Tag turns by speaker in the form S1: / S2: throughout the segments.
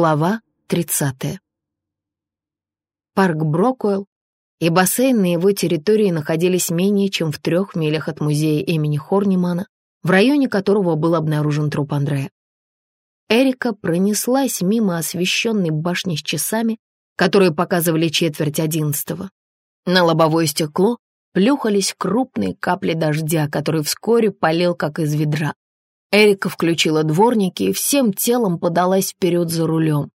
S1: Глава 30. Парк Брокуэлл и бассейн на его территории находились менее чем в трех милях от музея имени Хорнимана, в районе которого был обнаружен труп Андрея. Эрика пронеслась мимо освещенной башни с часами, которые показывали четверть одиннадцатого. На лобовое стекло плюхались крупные капли дождя, который вскоре полил как из ведра. Эрика включила дворники и всем телом подалась вперед за рулем,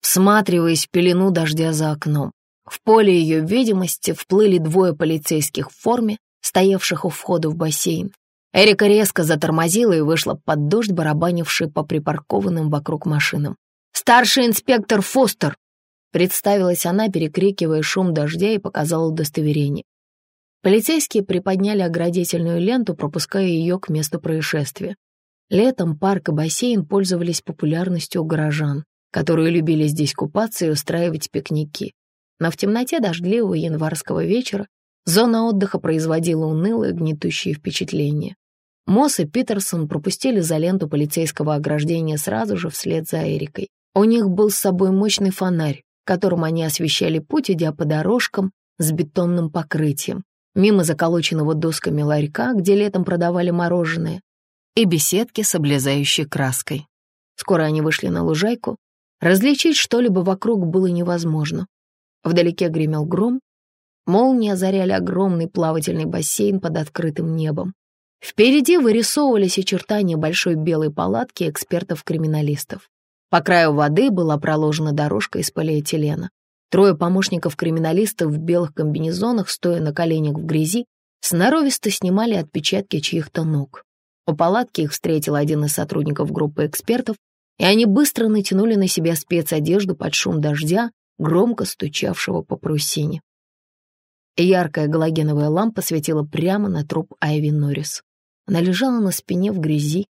S1: всматриваясь в пелену дождя за окном. В поле ее видимости вплыли двое полицейских в форме, стоявших у входа в бассейн. Эрика резко затормозила и вышла под дождь, барабанивший по припаркованным вокруг машинам. «Старший инспектор Фостер!» Представилась она, перекрикивая шум дождя и показала удостоверение. Полицейские приподняли оградительную ленту, пропуская ее к месту происшествия. Летом парк и бассейн пользовались популярностью у горожан, которые любили здесь купаться и устраивать пикники. Но в темноте дождливого январского вечера зона отдыха производила унылое гнетущее впечатление. Мосс и Питерсон пропустили за ленту полицейского ограждения сразу же вслед за Эрикой. У них был с собой мощный фонарь, которым они освещали путь, идя по дорожкам с бетонным покрытием, мимо заколоченного досками ларька, где летом продавали мороженое, и беседки с облезающей краской. Скоро они вышли на лужайку. Различить что-либо вокруг было невозможно. Вдалеке гремел гром. Молнии озаряли огромный плавательный бассейн под открытым небом. Впереди вырисовывались очертания большой белой палатки экспертов-криминалистов. По краю воды была проложена дорожка из полиэтилена. Трое помощников криминалистов в белых комбинезонах, стоя на коленях в грязи, сноровисто снимали отпечатки чьих-то ног. У палатки их встретил один из сотрудников группы экспертов, и они быстро натянули на себя спецодежду под шум дождя, громко стучавшего по парусине. Яркая галогеновая лампа светила прямо на труп Айви Норрис. Она лежала на спине в грязи,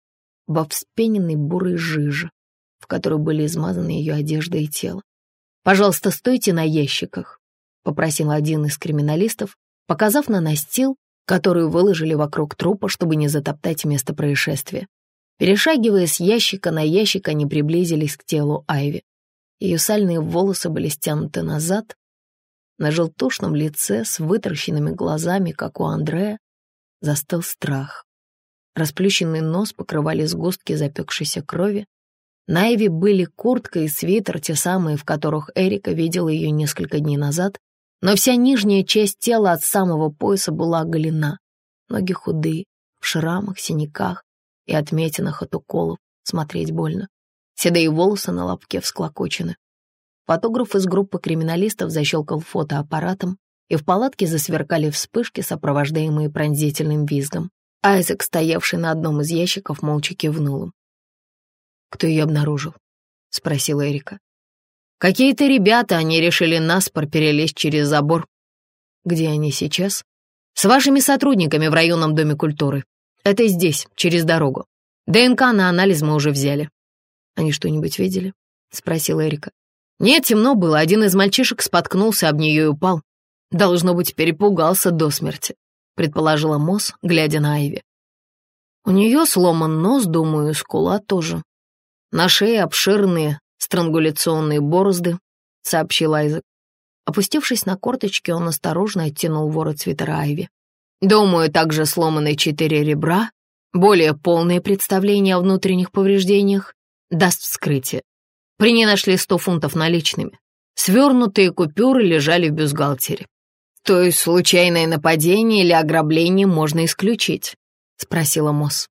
S1: во вспененной бурой жиже, в которой были измазаны ее одежда и тело. «Пожалуйста, стойте на ящиках», — попросил один из криминалистов, показав на настил, которую выложили вокруг трупа, чтобы не затоптать место происшествия. Перешагивая с ящика на ящик, они приблизились к телу Айви. Ее сальные волосы были стянуты назад. На желтушном лице с вытаращенными глазами, как у Андрея, застыл страх. Расплющенный нос покрывали сгустки запекшейся крови. На Айви были куртка и свитер, те самые, в которых Эрика видела ее несколько дней назад, но вся нижняя часть тела от самого пояса была оголена. Ноги худые, в шрамах, синяках и отметинах от уколов. Смотреть больно. Седые волосы на лобке всклокочены. Фотограф из группы криминалистов защелкал фотоаппаратом, и в палатке засверкали вспышки, сопровождаемые пронзительным визгом. Айзек, стоявший на одном из ящиков, молча кивнул. «Кто ее обнаружил?» — спросила Эрика. Какие-то ребята, они решили наспор перелезть через забор. Где они сейчас? С вашими сотрудниками в районном доме культуры. Это здесь, через дорогу. ДНК на анализ мы уже взяли. Они что-нибудь видели? Спросила Эрика. Нет, темно было. Один из мальчишек споткнулся об нее и упал. Должно быть, перепугался до смерти, предположила Мосс, глядя на Айви. У нее сломан нос, думаю, скула тоже. На шее обширные странгуляционные борозды», — сообщил Айзек. Опустившись на корточки, он осторожно оттянул ворот свитера Айви. «Думаю, также сломаны четыре ребра. Более полное представление о внутренних повреждениях даст вскрытие. При ней нашли сто фунтов наличными. Свернутые купюры лежали в бюстгальтере. То есть случайное нападение или ограбление можно исключить?» — спросила Мосс.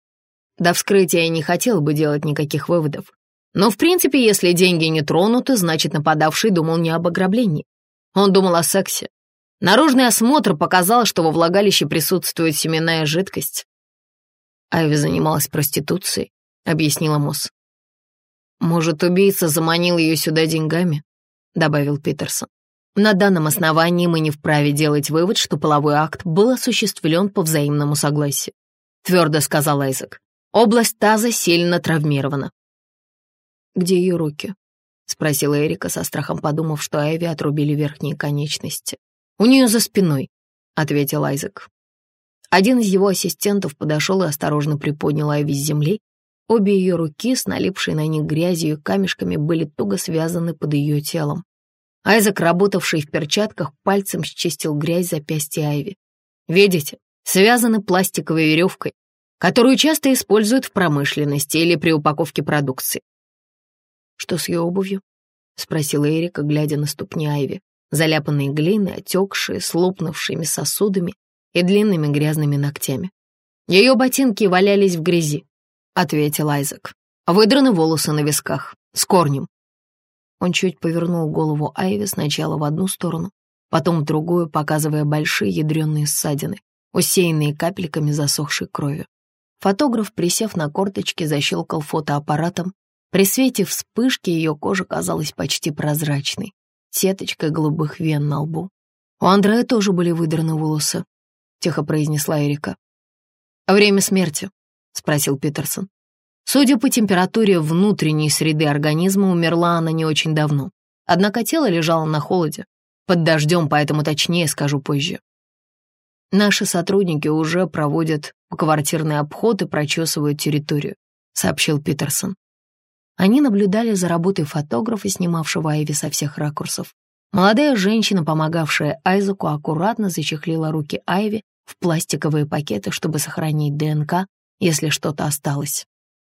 S1: До вскрытия я не хотел бы делать никаких выводов. Но, в принципе, если деньги не тронуты, значит, нападавший думал не об ограблении. Он думал о сексе. Наружный осмотр показал, что во влагалище присутствует семенная жидкость. Айви занималась проституцией, объяснила Мосс. «Может, убийца заманил ее сюда деньгами?» — добавил Питерсон. На данном основании мы не вправе делать вывод, что половой акт был осуществлен по взаимному согласию. Твердо сказал Айзек. Область таза сильно травмирована. «Где ее руки?» — спросила Эрика со страхом, подумав, что Эви отрубили верхние конечности. «У нее за спиной», — ответил Айзек. Один из его ассистентов подошел и осторожно приподнял Айви с земли. Обе ее руки, с налипшей на них грязью и камешками, были туго связаны под ее телом. Айзек, работавший в перчатках, пальцем счистил грязь запястья Айви. «Видите, связаны пластиковой веревкой, которую часто используют в промышленности или при упаковке продукции». «Что с ее обувью?» — спросила Эрика, глядя на ступни Айви, заляпанные глиной, отекшие, с сосудами и длинными грязными ногтями. Ее ботинки валялись в грязи, — ответил Айзек. «Выдраны волосы на висках, с корнем». Он чуть повернул голову Айви сначала в одну сторону, потом в другую, показывая большие ядреные ссадины, усеянные капельками засохшей крови. Фотограф, присев на корточки, защелкал фотоаппаратом. При свете вспышки ее кожа казалась почти прозрачной, сеточкой голубых вен на лбу. У Андрея тоже были выдраны волосы, — тихо произнесла Эрика. «Время смерти», — спросил Питерсон. Судя по температуре внутренней среды организма, умерла она не очень давно. Однако тело лежало на холоде. Под дождем, поэтому точнее скажу позже. Наши сотрудники уже проводят квартирный обход и прочесывают территорию, сообщил Питерсон. Они наблюдали за работой фотографа, снимавшего Айви со всех ракурсов. Молодая женщина, помогавшая Айзеку, аккуратно зачехлила руки Айви в пластиковые пакеты, чтобы сохранить ДНК, если что-то осталось.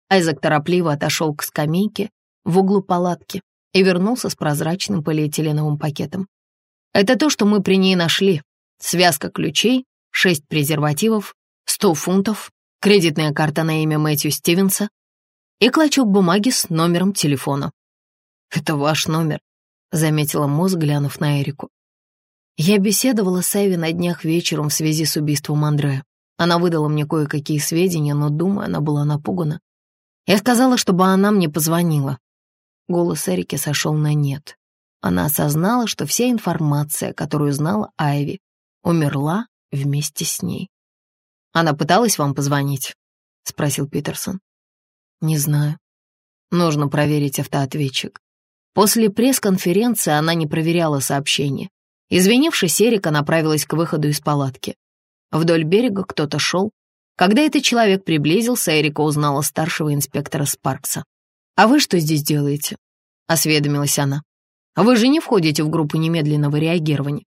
S1: Айзек торопливо отошел к скамейке в углу палатки и вернулся с прозрачным полиэтиленовым пакетом. Это то, что мы при ней нашли. Связка ключей, шесть презервативов, сто фунтов, кредитная карта на имя Мэтью Стивенса и клочок бумаги с номером телефона. «Это ваш номер», — заметила Мосс, глянув на Эрику. Я беседовала с Эви на днях вечером в связи с убийством Андрея. Она выдала мне кое-какие сведения, но, думаю, она была напугана. Я сказала, чтобы она мне позвонила. Голос Эрики сошел на нет. Она осознала, что вся информация, которую знала Айви, умерла вместе с ней. «Она пыталась вам позвонить?» — спросил Питерсон. «Не знаю. Нужно проверить автоответчик». После пресс-конференции она не проверяла сообщения. Извинившись, Эрика направилась к выходу из палатки. Вдоль берега кто-то шел. Когда этот человек приблизился, Эрика узнала старшего инспектора Спаркса. «А вы что здесь делаете?» — осведомилась она. «Вы же не входите в группу немедленного реагирования».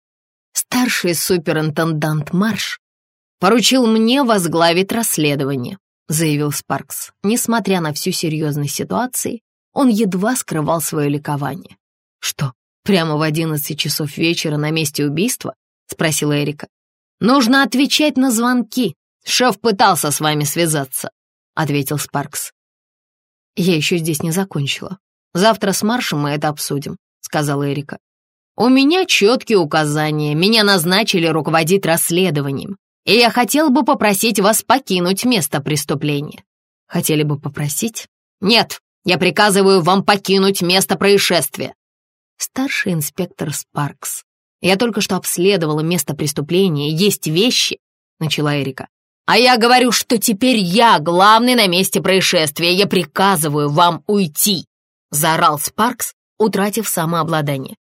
S1: «Старший суперинтендант Марш поручил мне возглавить расследование», — заявил Спаркс. Несмотря на всю серьезность ситуации, он едва скрывал свое ликование. «Что, прямо в одиннадцать часов вечера на месте убийства?» — спросила Эрика. «Нужно отвечать на звонки. Шеф пытался с вами связаться», — ответил Спаркс. «Я еще здесь не закончила. Завтра с Маршем мы это обсудим», — сказала Эрика. «У меня четкие указания. Меня назначили руководить расследованием. И я хотел бы попросить вас покинуть место преступления». «Хотели бы попросить?» «Нет, я приказываю вам покинуть место происшествия». Старший инспектор Спаркс я только что обследовала место преступления. Есть вещи, — начала Эрика. А я говорю, что теперь я главный на месте происшествия. Я приказываю вам уйти, — заорал Спаркс, утратив самообладание.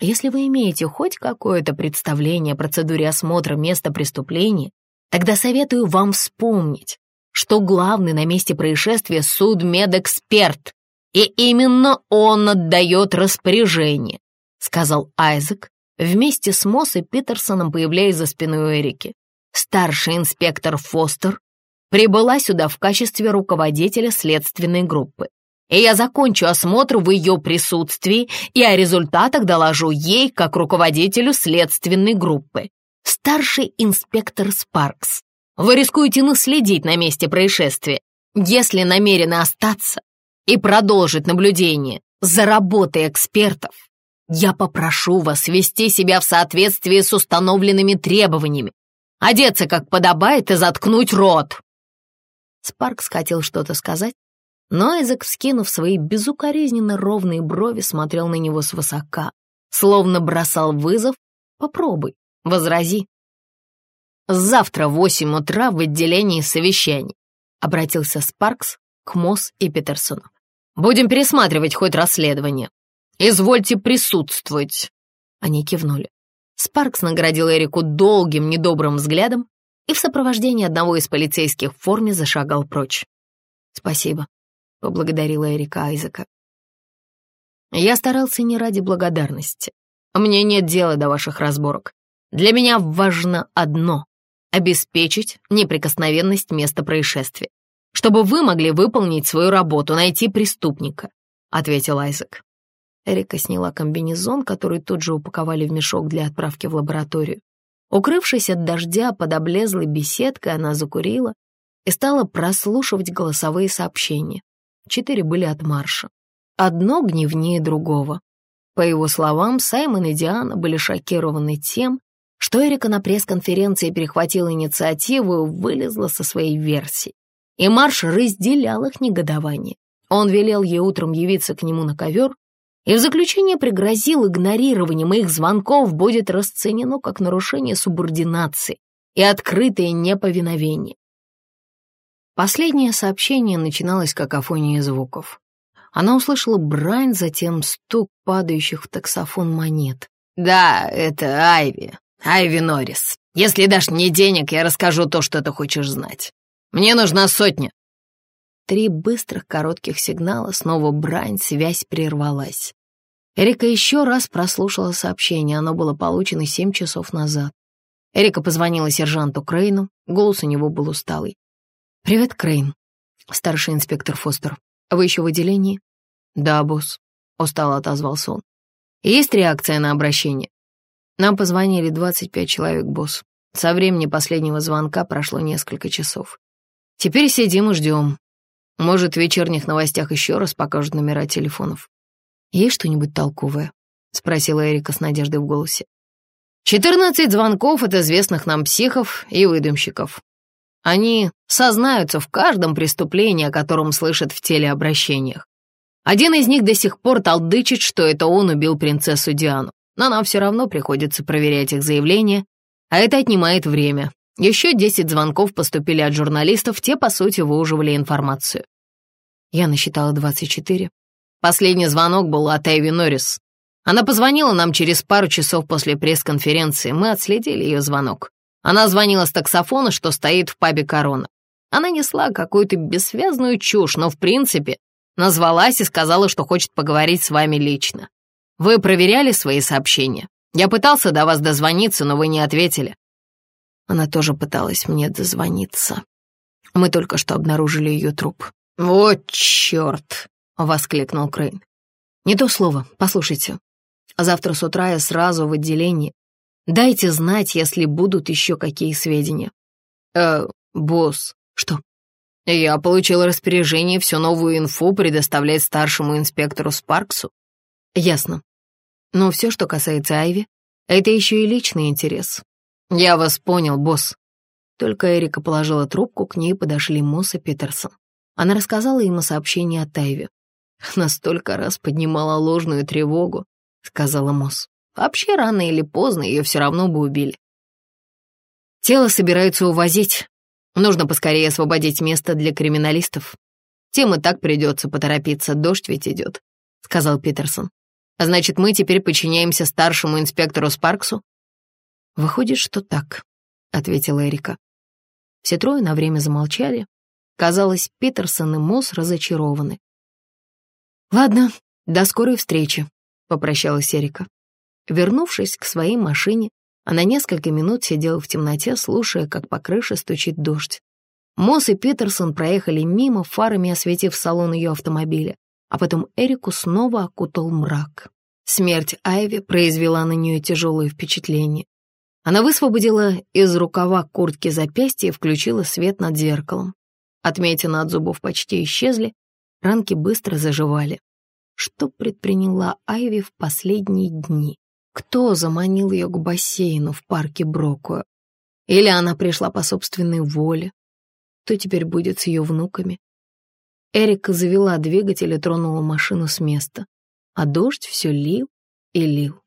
S1: Если вы имеете хоть какое-то представление о процедуре осмотра места преступления, тогда советую вам вспомнить, что главный на месте происшествия судмедэксперт, и именно он отдает распоряжение, сказал Айзек, Вместе с Мосс и Питерсоном появляясь за спиной Эрики. Старший инспектор Фостер прибыла сюда в качестве руководителя следственной группы. И я закончу осмотр в ее присутствии и о результатах доложу ей как руководителю следственной группы. Старший инспектор Спаркс, вы рискуете наследить на месте происшествия. Если намерены остаться и продолжить наблюдение за работой экспертов, я попрошу вас вести себя в соответствии с установленными требованиями, одеться как подобает и заткнуть рот!» Спаркс хотел что-то сказать, но Эзек, вскинув свои безукоризненно ровные брови, смотрел на него свысока, словно бросал вызов. «Попробуй, возрази». «Завтра в восемь утра в отделении совещаний», — обратился Спаркс к Мосс и Петерсону. «Будем пересматривать хоть расследование. «Извольте присутствовать!» Они кивнули. Спаркс наградил Эрику долгим, недобрым взглядом и в сопровождении одного из полицейских в форме зашагал прочь. «Спасибо», — поблагодарила Эрика Айзека. «Я старался не ради благодарности. Мне нет дела до ваших разборок. Для меня важно одно — обеспечить неприкосновенность места происшествия, чтобы вы могли выполнить свою работу, найти преступника», — ответил Айзек. Эрика сняла комбинезон, который тут же упаковали в мешок для отправки в лабораторию. Укрывшись от дождя под облезлой беседкой, она закурила и стала прослушивать голосовые сообщения. Четыре были от Марша. Одно гневнее другого. По его словам, Саймон и Диана были шокированы тем, что Эрика на пресс-конференции перехватила инициативу и вылезла со своей версией. И Марш разделял их негодование. Он велел ей утром явиться к нему на ковер и в заключение пригрозил игнорированием их звонков будет расценено как нарушение субординации и открытое неповиновение. Последнее сообщение начиналось как афония звуков. Она услышала брань, затем стук падающих в таксофон монет. «Да, это Айви, Айви Норрис. Если дашь мне денег, я расскажу то, что ты хочешь знать. Мне нужна сотня». Три быстрых коротких сигнала, снова брань, связь прервалась. Эрика еще раз прослушала сообщение, оно было получено семь часов назад. Эрика позвонила сержанту Крейну, голос у него был усталый. «Привет, Крейн», — старший инспектор Фостер. «Вы еще в отделении?» «Да, босс», — устало отозвался он. «Есть реакция на обращение?» «Нам позвонили 25 человек, босс. Со времени последнего звонка прошло несколько часов. Теперь сидим и ждем. Может, в вечерних новостях еще раз покажут номера телефонов. Есть что-нибудь толковое?» — спросила Эрика с надеждой в голосе. «Четырнадцать звонков от известных нам психов и выдумщиков. Они сознаются в каждом преступлении, о котором слышат в телеобращениях. Один из них до сих пор толдычит, что это он убил принцессу Диану, но нам все равно приходится проверять их заявления, а это отнимает время. Еще десять звонков поступили от журналистов, те, по сути, выуживали информацию. Я насчитала двадцать четыре. Последний звонок был от Эйви Норрис. Она позвонила нам через пару часов после пресс-конференции, мы отследили ее звонок. Она звонила с таксофона, что стоит в пабе «Корона». Она несла какую-то бессвязную чушь, но, в принципе, назвалась и сказала, что хочет поговорить с вами лично. Вы проверяли свои сообщения? Я пытался до вас дозвониться, но вы не ответили. Она тоже пыталась мне дозвониться. Мы только что обнаружили ее труп. «Вот черт!» — воскликнул Крейн. «Не то слово, послушайте. Завтра с утра я сразу в отделении. Дайте знать, если будут еще какие сведения». «Э, босс, что?» «Я получил распоряжение всю новую инфу предоставлять старшему инспектору Спарксу». «Ясно. Но все, что касается Айви, это еще и личный интерес». «Я вас понял, босс». Только Эрика положила трубку, к ней подошли Мосс и Питерсон. Она рассказала им о сообщении от Айви. «Настолько раз поднимала ложную тревогу», — сказала Мосс. «Вообще, рано или поздно ее все равно бы убили. Тело собираются увозить. Нужно поскорее освободить место для криминалистов. Тем и так придется поторопиться, дождь ведь идет», — сказал Питерсон. «Значит, мы теперь подчиняемся старшему инспектору Спарксу?» «Выходит, что так», — ответила Эрика. Все трое на время замолчали. Казалось, Питерсон и Мосс разочарованы. «Ладно, до скорой встречи», — попрощалась Эрика. Вернувшись к своей машине, она несколько минут сидела в темноте, слушая, как по крыше стучит дождь. Мосс и Питерсон проехали мимо, фарами осветив салон ее автомобиля, а потом Эрику снова окутал мрак. Смерть Айви произвела на нее тяжелое впечатление. Она высвободила из рукава куртки запястье и включила свет над зеркалом. Отметины от зубов почти исчезли, ранки быстро заживали. Что предприняла Айви в последние дни? Кто заманил ее к бассейну в парке Брокуэ? Или она пришла по собственной воле? Кто теперь будет с ее внуками? Эрика завела двигатель и тронула машину с места, а дождь все лил и лил.